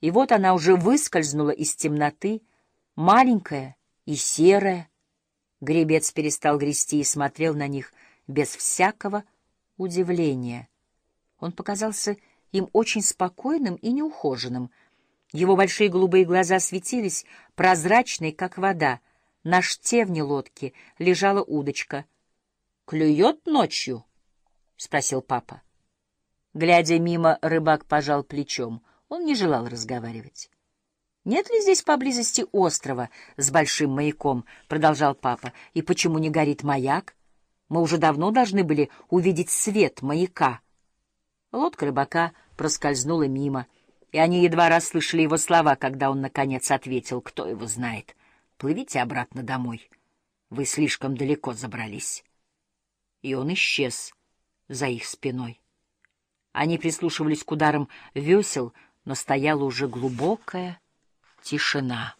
И вот она уже выскользнула из темноты, маленькая и серая. Гребец перестал грести и смотрел на них без всякого удивления. Он показался им очень спокойным и неухоженным. Его большие голубые глаза светились, прозрачные, как вода. На штевне лодки лежала удочка. «Клюет ночью?» — спросил папа. Глядя мимо, рыбак пожал плечом. Он не желал разговаривать. «Нет ли здесь поблизости острова с большим маяком?» — продолжал папа. «И почему не горит маяк? Мы уже давно должны были увидеть свет маяка». Лодка рыбака проскользнула мимо, и они едва расслышали его слова, когда он, наконец, ответил, кто его знает. «Плывите обратно домой. Вы слишком далеко забрались». И он исчез за их спиной. Они прислушивались к ударам весел, но стояла уже глубокая тишина.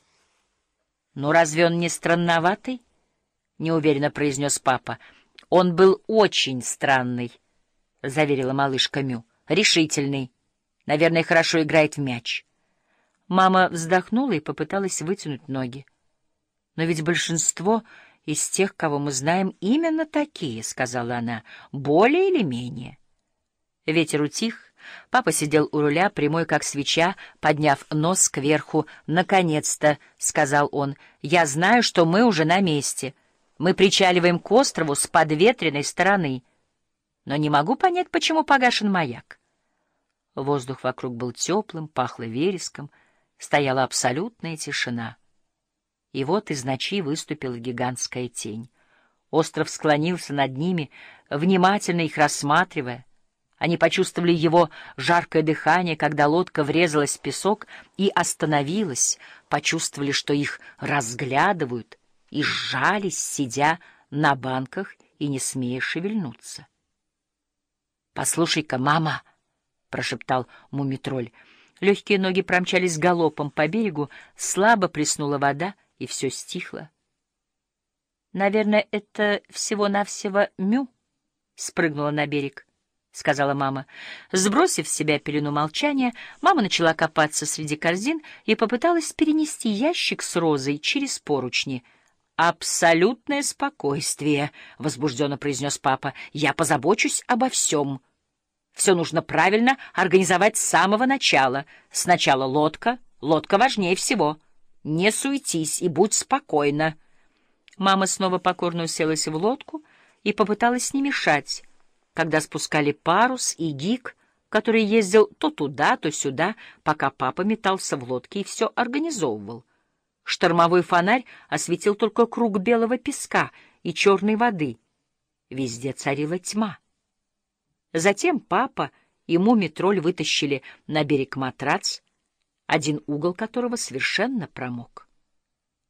«Ну, разве он не странноватый?» — неуверенно произнес папа. «Он был очень странный». — заверила малышка Мю. — Решительный. Наверное, хорошо играет в мяч. Мама вздохнула и попыталась вытянуть ноги. — Но ведь большинство из тех, кого мы знаем, именно такие, — сказала она, — более или менее. Ветер утих. Папа сидел у руля, прямой как свеча, подняв нос кверху. «Наконец-то», — сказал он, — «я знаю, что мы уже на месте. Мы причаливаем к острову с подветренной стороны» но не могу понять, почему погашен маяк. Воздух вокруг был теплым, пахло вереском, стояла абсолютная тишина. И вот из ночи выступила гигантская тень. Остров склонился над ними, внимательно их рассматривая. Они почувствовали его жаркое дыхание, когда лодка врезалась в песок и остановилась, почувствовали, что их разглядывают, и сжались, сидя на банках и не смея шевельнуться. «Послушай-ка, мама!» — прошептал мумитроль. Легкие ноги промчались галопом по берегу, слабо плеснула вода, и все стихло. «Наверное, это всего-навсего Мю?» — спрыгнула на берег, — сказала мама. Сбросив с себя пелену молчания, мама начала копаться среди корзин и попыталась перенести ящик с розой через поручни. «Абсолютное спокойствие», — возбужденно произнес папа. «Я позабочусь обо всем». Все нужно правильно организовать с самого начала. Сначала лодка. Лодка важнее всего. Не суетись и будь спокойна. Мама снова покорно уселась в лодку и попыталась не мешать, когда спускали парус и гик, который ездил то туда, то сюда, пока папа метался в лодке и все организовывал. Штормовой фонарь осветил только круг белого песка и черной воды. Везде царила тьма. Затем папа и муми-тролль вытащили на берег матрац, один угол которого совершенно промок.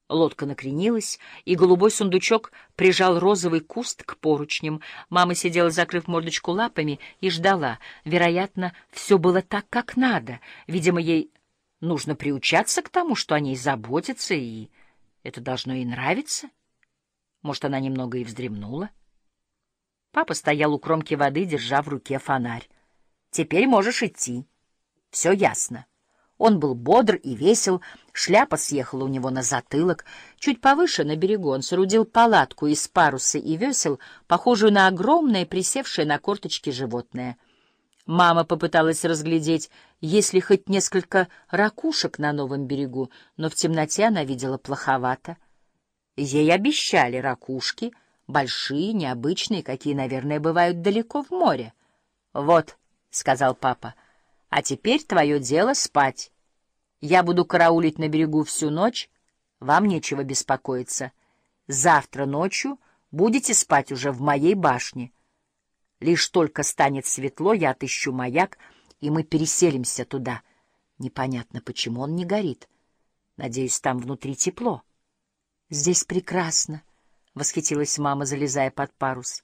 Лодка накренилась, и голубой сундучок прижал розовый куст к поручням. Мама сидела, закрыв мордочку лапами, и ждала. Вероятно, все было так, как надо. Видимо, ей нужно приучаться к тому, что о ней заботятся, и это должно ей нравиться. Может, она немного и вздремнула. Папа стоял у кромки воды, держа в руке фонарь. «Теперь можешь идти. Все ясно». Он был бодр и весел, шляпа съехала у него на затылок. Чуть повыше, на берегу, он соорудил палатку из паруса и весел, похожую на огромное, присевшее на корточки животное. Мама попыталась разглядеть, есть ли хоть несколько ракушек на новом берегу, но в темноте она видела плоховато. Ей обещали ракушки — большие, необычные, какие, наверное, бывают далеко в море. — Вот, — сказал папа, — а теперь твое дело спать. Я буду караулить на берегу всю ночь, вам нечего беспокоиться. Завтра ночью будете спать уже в моей башне. Лишь только станет светло, я отыщу маяк, и мы переселимся туда. Непонятно, почему он не горит. Надеюсь, там внутри тепло. Здесь прекрасно. — восхитилась мама, залезая под парус.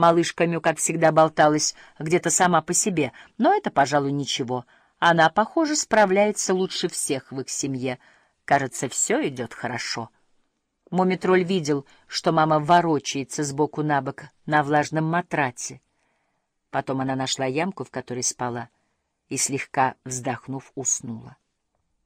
Малышка Мю, как всегда, болталась где-то сама по себе, но это, пожалуй, ничего. Она, похоже, справляется лучше всех в их семье. Кажется, все идет хорошо. Мумитроль видел, что мама ворочается сбоку на бок на влажном матрате. Потом она нашла ямку, в которой спала, и, слегка вздохнув, уснула.